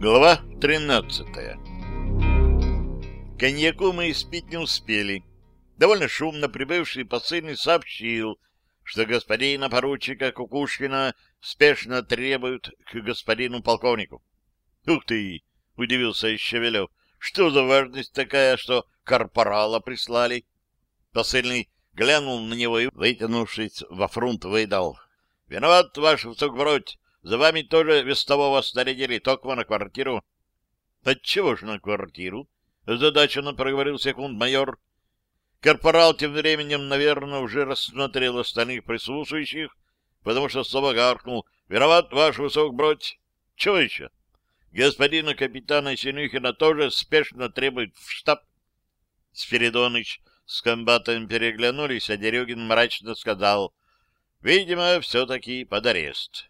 Глава 13 Коньяку мы испить не успели. Довольно шумно прибывший посыльный сообщил, что господина поручика Кукушкина спешно требуют к господину полковнику. — Ух ты! — удивился Щавелев. — Что за важность такая, что корпорала прислали? Посыльный глянул на него и, вытянувшись во фрунт, выдал. — Виноват, ваш высокобродь, за вами тоже вестового снарядили, только на квартиру. — Отчего ж на квартиру? — озадаченно проговорил секунд-майор. Корпорал тем временем, наверное, уже рассмотрел остальных присутствующих, потому что слово гаркнул. — Виноват, ваш высокобродь. — Чего еще? — Господина капитана Синюхина тоже спешно требует в штаб. Спиридоныч с комбатом переглянулись, а Дерюгин мрачно сказал, «Видимо, все-таки под арест».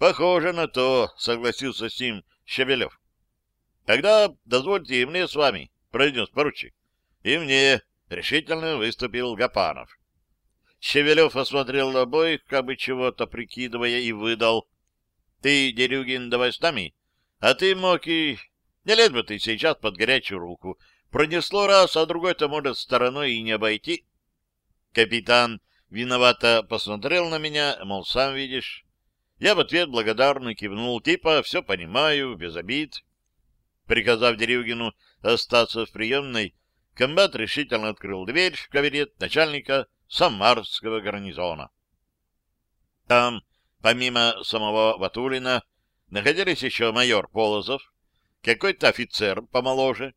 Похоже на то, согласился с ним Щебелев. Тогда дозвольте и мне с вами, произнес поручик. И мне решительно выступил Гапанов. Щевелев осмотрел обоих, как бы чего-то прикидывая, и выдал. — Ты, Дерюгин, давай с нами, а ты, Моки, не лез бы ты сейчас под горячую руку. Пронесло раз, а другой-то может стороной и не обойти. Капитан виновато посмотрел на меня, мол, сам видишь. Я в ответ благодарно кивнул, типа «все понимаю, без обид». Приказав Дерюгину остаться в приемной, комбат решительно открыл дверь в кабинет начальника Самарского гарнизона. Там, помимо самого Ватулина, находились еще майор Полозов, какой-то офицер помоложе,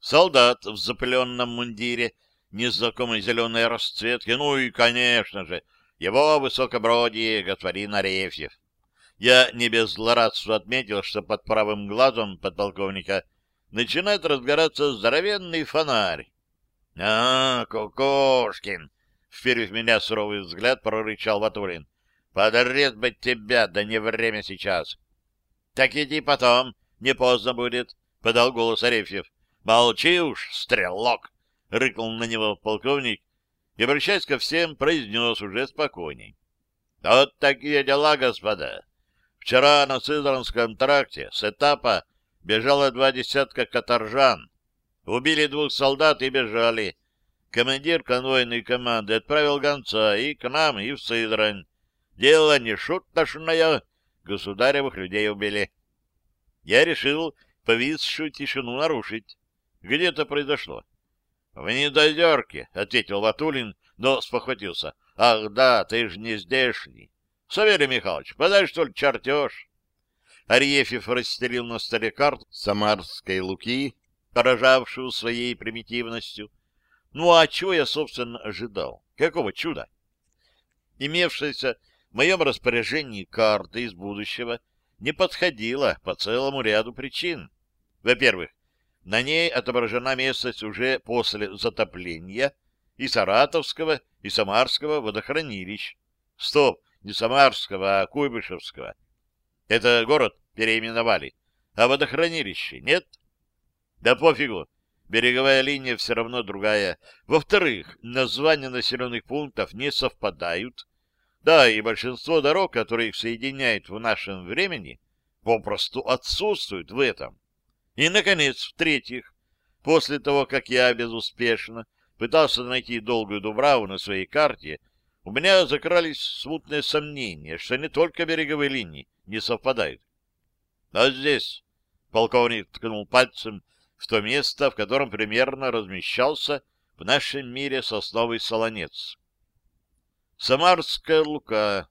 солдат в запыленном мундире незнакомой зеленой расцветки, ну и, конечно же, его высокобродие господин Арефьев. Я не без злорадства отметил, что под правым глазом подполковника начинает разгораться здоровенный фонарь. — А, Кукушкин! — вперев меня суровый взгляд, прорычал Ватулин. — Подрез бы тебя, да не время сейчас. — Так иди потом, не поздно будет, — подал голос Арефьев. — Молчи уж, стрелок! — рыкнул на него полковник и, обращаясь ко всем, произнес уже спокойней. — Вот такие дела, господа. Вчера на Сызранском тракте с этапа бежало два десятка каторжан. Убили двух солдат и бежали. Командир конвойной команды отправил гонца и к нам, и в Сызрань. Дело не шуточное, государевых людей убили. Я решил повисшую тишину нарушить. Где это произошло? — В недодерке, — ответил Ватулин, но спохватился. — Ах да, ты ж не здешний. Савелий Михайлович, подай, что ли, чертеж? Арьефьев расстелил на столе карту Самарской Луки, поражавшую своей примитивностью. Ну, а чего я, собственно, ожидал? Какого чуда? Имевшаяся в моем распоряжении карта из будущего не подходила по целому ряду причин. Во-первых, на ней отображена местность уже после затопления и Саратовского, и Самарского водохранилищ. Стоп! Не Самарского, а Куйбышевского. Это город переименовали, а водохранилище нет? Да пофигу, береговая линия все равно другая. Во-вторых, названия населенных пунктов не совпадают. Да, и большинство дорог, которые их соединяют в нашем времени, попросту отсутствуют в этом. И, наконец, в-третьих, после того, как я безуспешно пытался найти долгую Дубраву на своей карте, у меня закрались смутные сомнения, что не только береговые линии не совпадают. А здесь полковник ткнул пальцем в то место, в котором примерно размещался в нашем мире сосновый солонец. Самарская Лука.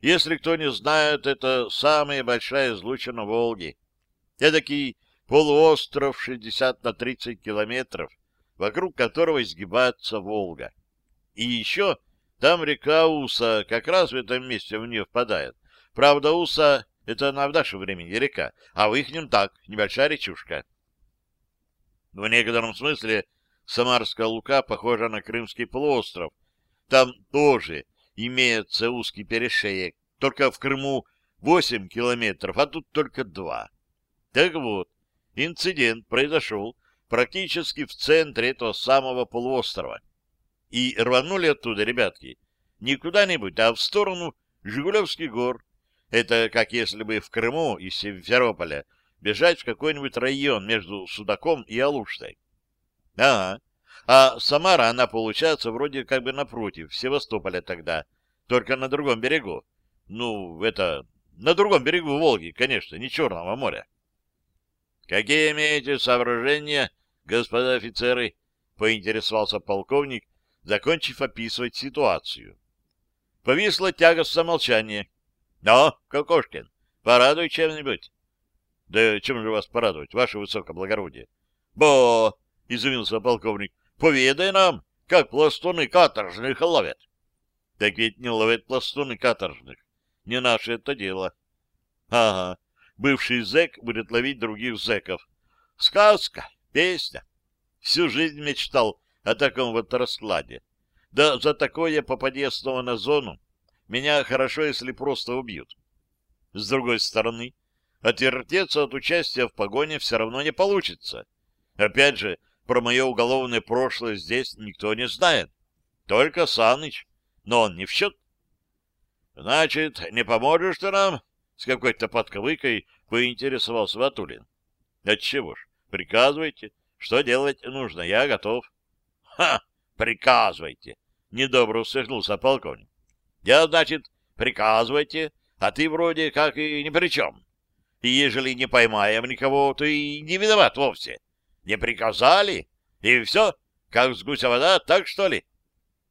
Если кто не знает, это самая большая излучина Волги. Эдакий полуостров 60 на 30 километров, вокруг которого изгибается Волга. И еще там река Уса как раз в этом месте в нее впадает. Правда, Уса — это на наше времени река, а в ихнем так, небольшая речушка. В некотором смысле Самарская Лука похожа на Крымский полуостров. Там тоже имеется узкий перешеек, только в Крыму 8 километров, а тут только 2. Так вот, инцидент произошел практически в центре этого самого полуострова. И рванули оттуда ребятки не куда-нибудь, а в сторону Жигулевских гор. Это как если бы в Крыму из Симферополя бежать в какой-нибудь район между Судаком и Алуштой. Ага. А Самара, она, получается, вроде как бы напротив Севастополя тогда, только на другом берегу. Ну, это, на другом берегу Волги, конечно, не Черного моря. Какие имеете соображения, господа офицеры? Поинтересовался полковник, закончив описывать ситуацию. Повисло тягостное молчание. — Ну, Кокошкин, порадуй чем-нибудь. — Да чем же вас порадовать, ваше высокоблагородие? — Бо! — изумился полковник. — Поведай нам, как пластуны каторжных ловят. — Так ведь не ловят пластуны каторжных. Не наше это дело. — Ага, бывший зэк будет ловить других зэков. Сказка, песня. Всю жизнь мечтал о таком вот раскладе. Да за такое попади снова на зону. Меня хорошо, если просто убьют. С другой стороны, отвертеться от участия в погоне все равно не получится. Опять же, про мое уголовное прошлое здесь никто не знает. Только Саныч, но он не в счет. Значит, не поможешь ты нам? С какой-то подковыкой поинтересовался Ватулин. Отчего ж, приказывайте. Что делать нужно, я готов. Ха, приказывайте. Недобро усмехнулся полковник. Я, значит, приказывайте, а ты вроде как и ни при чем. И ежели не поймаем никого, то и не виноват вовсе. Не приказали, и все, как с гуся вода, так что ли?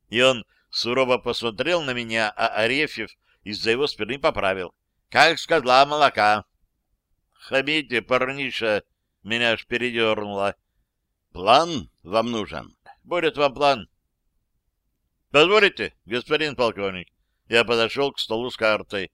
И он сурово посмотрел на меня, а Арефьев из-за его спины поправил. Как с козла молока. Хамите, парниша, меня аж передернуло. План вам нужен. Будет вам план. Позволите, господин полковник? Я подошел к столу с картой.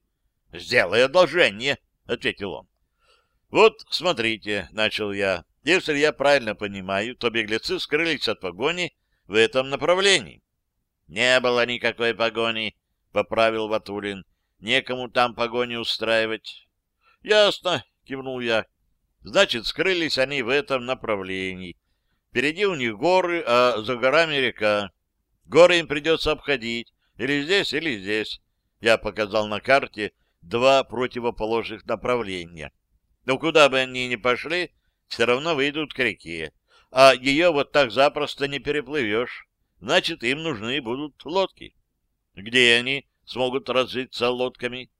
— Сделай одолжение, — ответил он. — Вот, смотрите, — начал я. Если я правильно понимаю, то беглецы скрылись от погони в этом направлении. — Не было никакой погони, — поправил Ватулин. — Некому там погони устраивать. — Ясно, — кивнул я. — Значит, скрылись они в этом направлении. Впереди у них горы, а за горами река. Горы им придется обходить. Или здесь, или здесь. Я показал на карте два противоположных направления. Но куда бы они ни пошли, все равно выйдут к реке. А ее вот так запросто не переплывешь. Значит, им нужны будут лодки. Где они смогут разжиться лодками?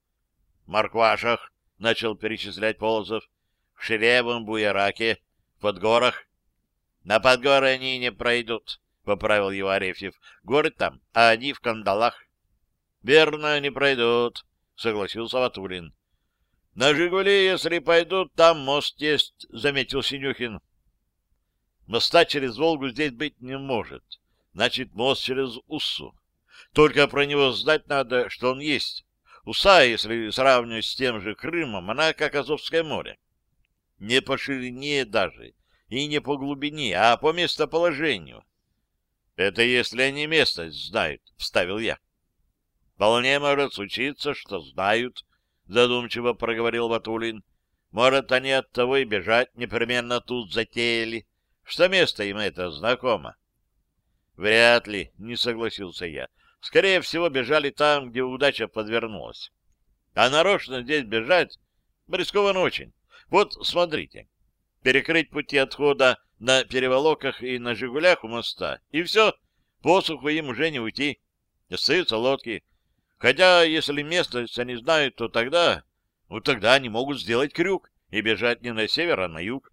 В Марквашах, — начал перечислять Полозов, — в Шеревом Буераке, в Подгорах. На Подгоры они не пройдут, поправил его Арефьев. Город там, а они в кандалах. Верно, не пройдут, согласился Ватулин. На Жигули, если пойдут, там мост есть, заметил Синюхин. Моста через Волгу здесь быть не может. Значит, мост через Уссу. Только про него знать надо, что он есть. Уса, если сравнивать с тем же Крымом, она как Азовское море. Не по ширине даже, и не по глубине, а по местоположению. Это если они местность знают, — вставил я. — Вполне может случиться, что знают, — задумчиво проговорил Ватулин. — Может, они от того и бежать непременно тут затеяли, что место им это знакомо. — Вряд ли, — не согласился я. Скорее всего, бежали там, где удача подвернулась. А нарочно здесь бежать рискованно очень. Вот, смотрите, перекрыть пути отхода на переволоках и на «Жигулях» у моста, и все, посуху им уже не уйти. Остаются лодки. Хотя, если местность они знают, то тогда... Ну, тогда они могут сделать крюк и бежать не на север, а на юг.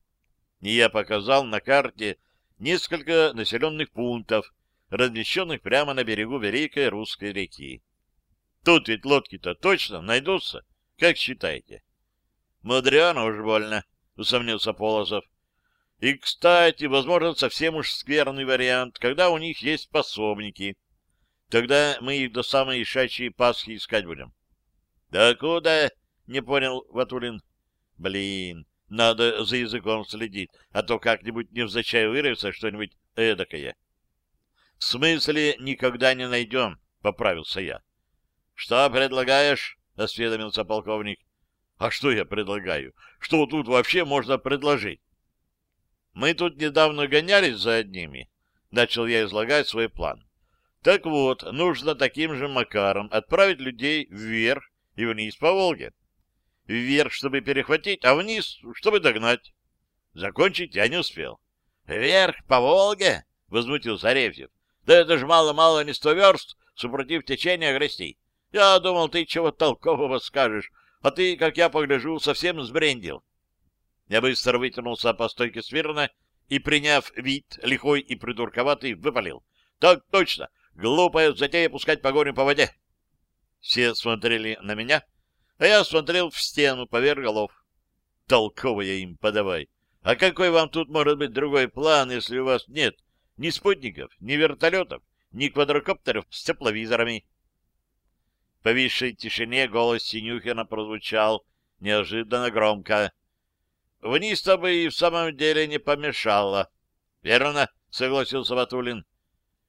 И я показал на карте несколько населенных пунктов, размещенных прямо на берегу Великой Русской реки. Тут ведь лодки-то точно найдутся, как считаете? — Мудрено уж больно, — усомнился Полозов. И, кстати, возможно, совсем уж скверный вариант, когда у них есть пособники. Тогда мы их до самой ишачьей Пасхи искать будем. — Да куда? — не понял Ватулин. — Блин, надо за языком следить, а то как-нибудь невзначай вырвется что-нибудь эдакое. — В смысле никогда не найдем, — поправился я. — Что предлагаешь? — осведомился полковник. — А что я предлагаю? Что тут вообще можно предложить? Мы тут недавно гонялись за одними. Начал я излагать свой план. Так вот, нужно таким же макаром отправить людей вверх и вниз по Волге. вверх, чтобы перехватить, а вниз, чтобы догнать. Закончить я не успел. — Вверх по Волге? — возмутился Арефьев. — Да это ж мало-мало не сто верст, супротив течения грести. Я думал, ты чего толкового скажешь, а ты, как я погляжу, совсем сбрендил. Я быстро вытянулся по стойке смирно и, приняв вид лихой и придурковатый, выпалил. — Так точно! Глупая затея пускать погоню по воде! Все смотрели на меня, а я смотрел в стену поверх голов. Толковая им подавай. А какой вам тут может быть другой план, если у вас нет ни спутников, ни вертолетов, ни квадрокоптеров с тепловизорами? Повисшей тишине голос Синюхина прозвучал неожиданно громко. Вниз-то бы и в самом деле не помешало. — Верно, — согласился Ватулин.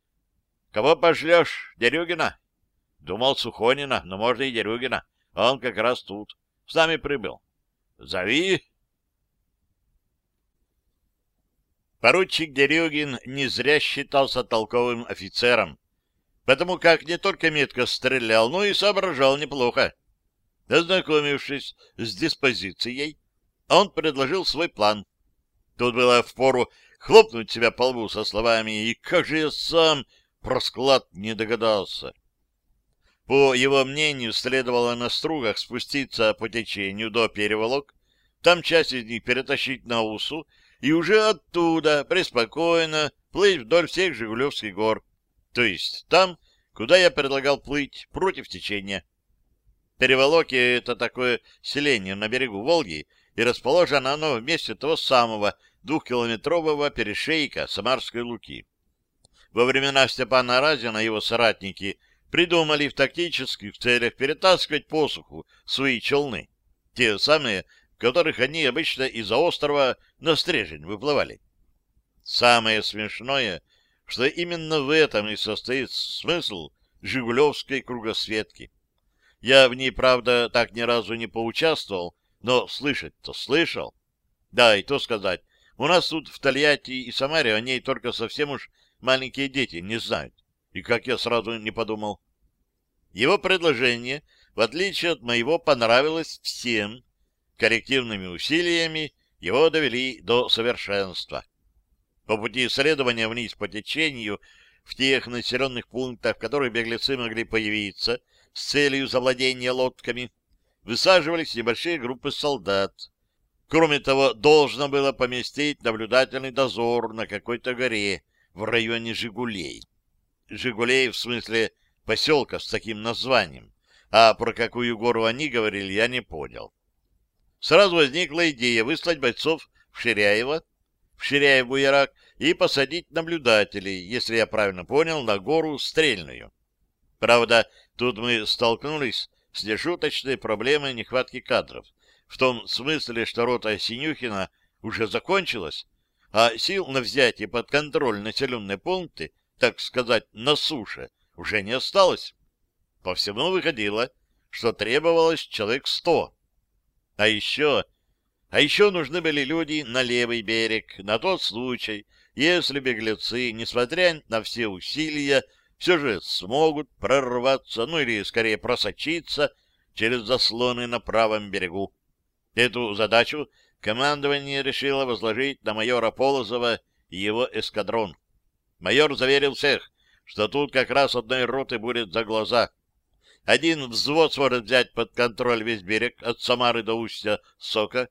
— Кого пошлешь? Дерюгина? — Думал Сухонина, но можно и Дерюгина. Он как раз тут. С нами прибыл. — Зови. Поручик Дерюгин не зря считался толковым офицером потому как не только метко стрелял, но и соображал неплохо. Ознакомившись с диспозицией, он предложил свой план. Тут было впору хлопнуть себя по лбу со словами «И как же я сам про склад не догадался!» По его мнению, следовало на стругах спуститься по течению до переволок, там часть из них перетащить на Усу и уже оттуда преспокойно плыть вдоль всех Жигулевских гор, то есть там, куда я предлагал плыть против течения. Переволоки — это такое селение на берегу Волги, и расположено оно в месте того самого двухкилометрового перешейка Самарской Луки. Во времена Степана Разина его соратники придумали в тактических целях перетаскивать посуху свои челны, те самые, в которых они обычно из-за острова на стрежень выплывали. Самое смешное — что именно в этом и состоит смысл «Жигулевской кругосветки». Я в ней, правда, так ни разу не поучаствовал, но слышать-то слышал. Да, и то сказать, у нас тут в Тольятти и Самаре о ней только совсем уж маленькие дети не знают. И как я сразу не подумал. Его предложение, в отличие от моего, понравилось всем. Коррективными усилиями его довели до совершенства. По пути исследования вниз по течению в тех населенных пунктах, в которых беглецы могли появиться с целью завладения лодками, высаживались небольшие группы солдат. Кроме того, должно было поместить наблюдательный дозор на какой-то горе в районе Жигулей. Жигулей в смысле поселка с таким названием, а про какую гору они говорили, я не понял. Сразу возникла идея выслать бойцов в Ширяево, в Ширяев-Буерак и посадить наблюдателей, если я правильно понял, на гору Стрельную. Правда, тут мы столкнулись с нешуточной проблемой нехватки кадров, в том смысле, что рота Синюхина уже закончилась, а сил на взятие под контроль населенные пункты, так сказать, на суше, уже не осталось. По всему выходило, что требовалось человек сто. А еще а еще нужны были люди на левый берег, на тот случай, если беглецы, несмотря на все усилия, все же смогут прорваться, ну или скорее просочиться через заслоны на правом берегу. Эту задачу командование решило возложить на майора Полозова и его эскадрон. Майор заверил всех, что тут как раз одной роты будет за глаза. Один взвод сможет взять под контроль весь берег от Самары до устья Сока,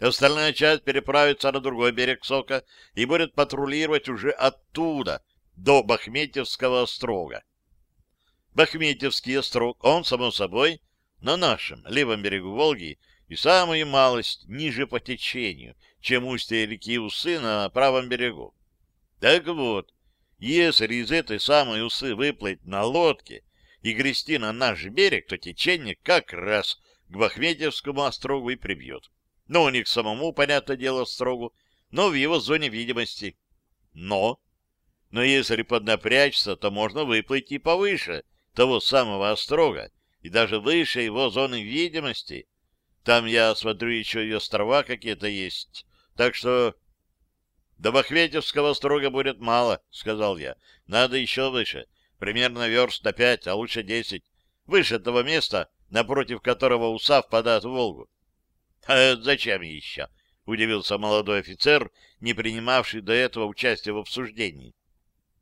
Остальная часть переправится на другой берег Сока и будет патрулировать уже оттуда, до Бахметьевского острога. Бахметьевский острог, он, само собой, на нашем левом берегу Волги и самую малость ниже по течению, чем устье реки Усы на правом берегу. Так вот, если из этой самой Усы выплыть на лодке и грести на наш берег, то течение как раз к Бахметьевскому острогу и прибьет. Ну, у них самому, понятное дело, строгу, но в его зоне видимости. Но, но если поднапрячься, то можно выплыть и повыше того самого острога, и даже выше его зоны видимости. Там, я смотрю, еще и острова какие-то есть. Так что... До Бахветьевского острога будет мало, — сказал я. Надо еще выше. Примерно верст на пять, а лучше десять. Выше этого места напротив которого уса впадает в Волгу. — А зачем еще? — удивился молодой офицер, не принимавший до этого участия в обсуждении.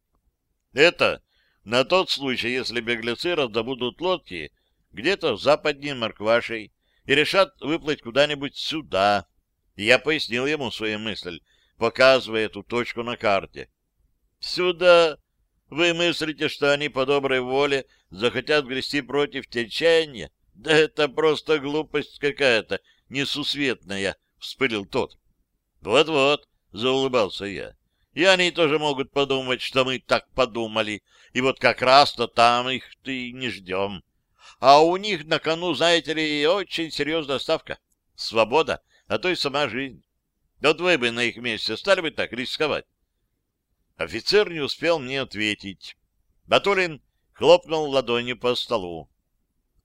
— Это на тот случай, если беглецы раздобудут лодки где-то западнее Марквашей и решат выплыть куда-нибудь сюда. Я пояснил ему свою мысль, показывая эту точку на карте. Сюда вы мыслите, что они по доброй воле захотят грести против течения? Да это просто глупость какая-то, несусветная, — вспылил тот. Вот-вот, — заулыбался я. И они тоже могут подумать, что мы так подумали, и вот как раз-то там их ты не ждем. А у них на кону, знаете ли, очень серьезная ставка. Свобода, а то и сама жизнь. Вот вы бы на их месте стали бы так рисковать. Офицер не успел мне ответить. Батулин хлопнул ладонью по столу.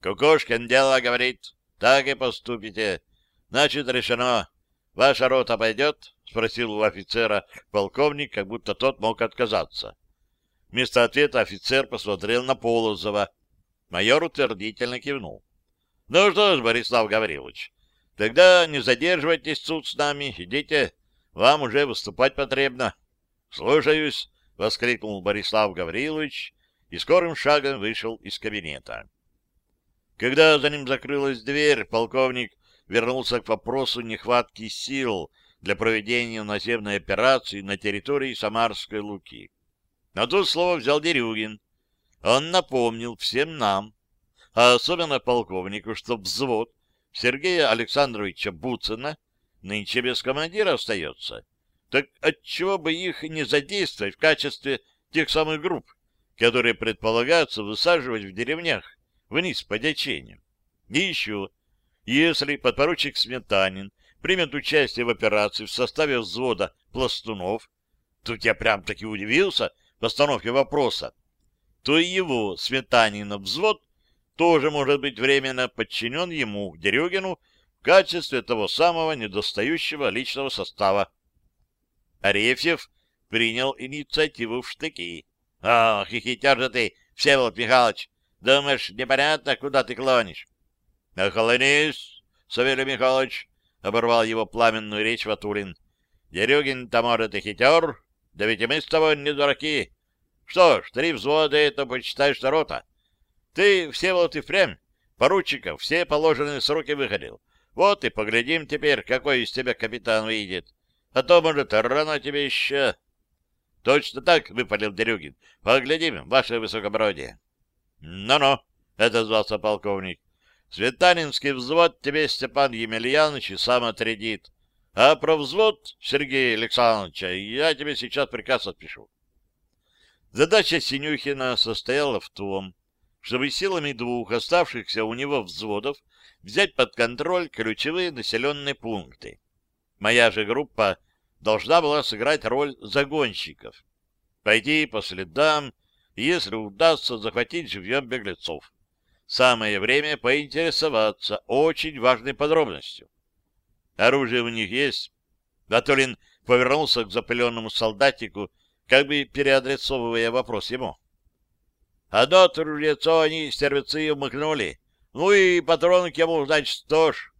Кукушкин дело говорит, так и поступите. Значит, решено. Ваша рота пойдет? Спросил у офицера полковник, как будто тот мог отказаться. Вместо ответа офицер посмотрел на Полозова. Майор утвердительно кивнул. — Ну что ж, Борислав Гаврилович, тогда не задерживайтесь тут с нами, идите, вам уже выступать потребно. — Слушаюсь, — воскликнул Борислав Гаврилович и скорым шагом вышел из кабинета. Когда за ним закрылась дверь, полковник вернулся к вопросу нехватки сил для проведения наземной операции на территории Самарской Луки. На то слово взял Дерюгин. Он напомнил всем нам, а особенно полковнику, что взвод Сергея Александровича Буцина нынче без командира остается. Так отчего бы их не задействовать в качестве тех самых групп, которые предполагаются высаживать в деревнях вниз по течению? И еще, если подпоручик Сметанин примет участие в операции в составе взвода пластунов, тут я прям-таки удивился, постановке вопроса, то его Сметанина взвод тоже может быть временно подчинен ему, Дерюгину, в качестве того самого недостающего личного состава. Арефьев принял инициативу в штыки. — О, хихитер же ты, Всеволод Михайлович! Думаешь, непонятно, куда ты клонишь? — Охолонись, Савелий Михайлович! — оборвал его пламенную речь Ватулин. — Дерюгин-то, может, и хитер, да ведь и мы с тобой не дураки. Что ж, три взвода — это, почитай, что рота. Ты, все вот и впрямь, поручиков, все положенные сроки выходил. Вот и поглядим теперь, какой из тебя капитан выйдет. А то, может, рано тебе еще... — Точно так, — выпалил Дерюгин. — Поглядим, ваше высокобродие. «Ну — Ну-ну, — отозвался полковник. — Светанинский взвод тебе Степан Емельянович и сам отрядит. А про взвод Сергея Александровича я тебе сейчас приказ отпишу. Задача Синюхина состояла в том, чтобы силами двух оставшихся у него взводов взять под контроль ключевые населенные пункты. Моя же группа должна была сыграть роль загонщиков. Пойти по следам, если удастся захватить живьем беглецов. Самое время поинтересоваться очень важной подробностью. Оружие у них есть? Ватулин повернулся к запыленному солдатику, как бы переадресовывая вопрос ему. А дот ружьецо они стервецы умыкнули. Ну и патронов ему, значит, тоже.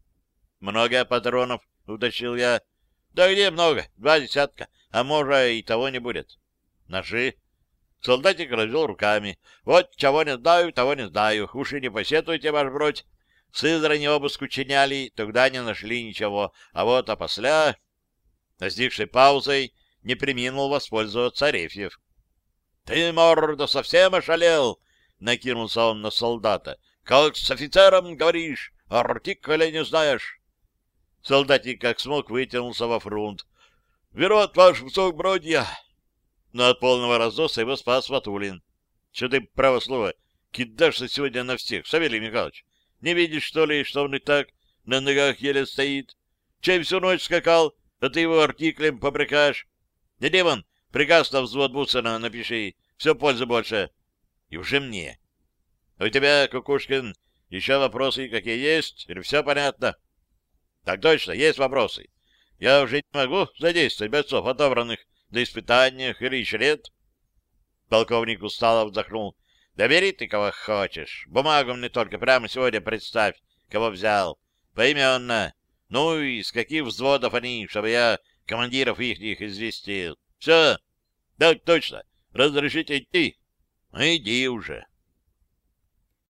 Много патронов, уточил я. Да где много? Два десятка. А может, и того не будет. Ножи. Солдатик развел руками. Вот чего не знаю, того не знаю. Уши не посетуйте, ваш бродь. Сызрани обыск учиняли, тогда не нашли ничего. А вот опосля... Достигшей паузой не приминул воспользоваться Арефьев. — Ты, морда, совсем ошалел? — накинулся он на солдата. — Как с офицером говоришь, артикля не знаешь. Солдатик как смог вытянулся во фронт. — Верот, ваш бродья. Но от полного раздоса его спас Ватулин. — Что ты, право слово, кидаешься сегодня на всех, Савелий Михайлович? Не видишь, что ли, что он и так на ногах еле стоит? Чай всю ночь скакал, а ты его артиклем побрыкаешь. Иди вон, приказ на взвод Буцина напиши, все пользы больше. И уже мне. У тебя, Кукушкин, еще вопросы какие есть? Или все понятно? Так точно, есть вопросы. Я уже не могу задействовать бойцов, отобранных до испытаниях или еще лет. Полковник устало вздохнул. Да ты кого хочешь. Бумагу мне только прямо сегодня представь, кого взял. Поименно. Ну и с каких взводов они, чтобы я командиров их известил. Все. Да, точно. Разрешите идти? Иди уже.